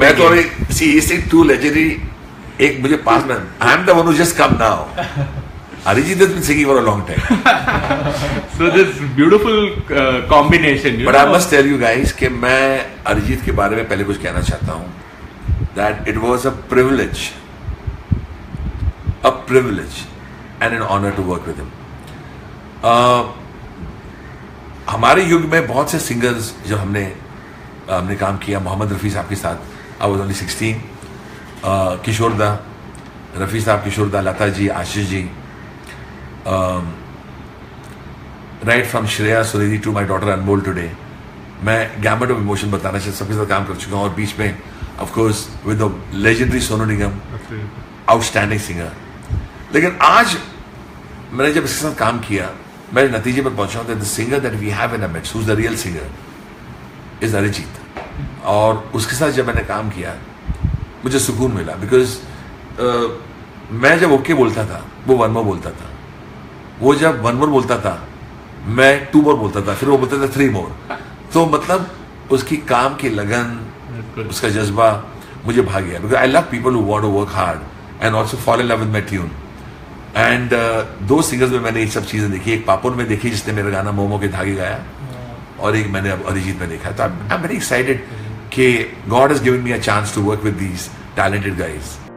मैं तो अभी सी इज़ टू लेजरी एक मुझे पाँच minute I am the one just come now Arijit Dutt Singh for a long time so this beautiful combination but I must tell you guys कि मैं अरिजीत के बारे में पहले कुछ कहना चाहता हूँ। That it was a privilege a privilege and an honour to work with him हमारे युग में बहुत से सिंगर्स जो हमने हमने काम किया मोहम्मद रफी साहब के साथ I was only sixteen Kishore da Rafi sahab Kishore da Lata ji Ashish ji right from Shreya सुरेदी to my daughter Anmol today मैं गैमेट ऑफ़ इमोशन बताना चाहिए सबके साथ काम कर चुका हूँ और बीच में of course with legendary Sonu Nigam outstanding singer लेकिन आज मैंने जब इसके साथ काम किया मैं नतीजे पर पहुँचा the singer that we have in a midst the real singer is Arijit और उसके साथ जब मैंने काम किया मुझे सुकून मिला बिकॉज़ uh, मैं जब ओके बोलता था वो वन मोर बोलता था। वो जब वन मोर बोलता था मैं टू मोर बोलता था फिर वो बोलता था थ्री मोर तो मतलब उसकी काम की लगन उसका जज्बा मुझे भाग गया because I love people who want to work hard and also follow love with my tune and दो सिंगर्स में मैंने ये सब चीज़ें देखी एक पापुर में देखी जिसने मेरा गाना मोमो के धागे गाया। और एक मैंने अब अरिजीत में देखा तो आई एम वेरी एक्साइटेड कि God is given me a chance to work with these talented guys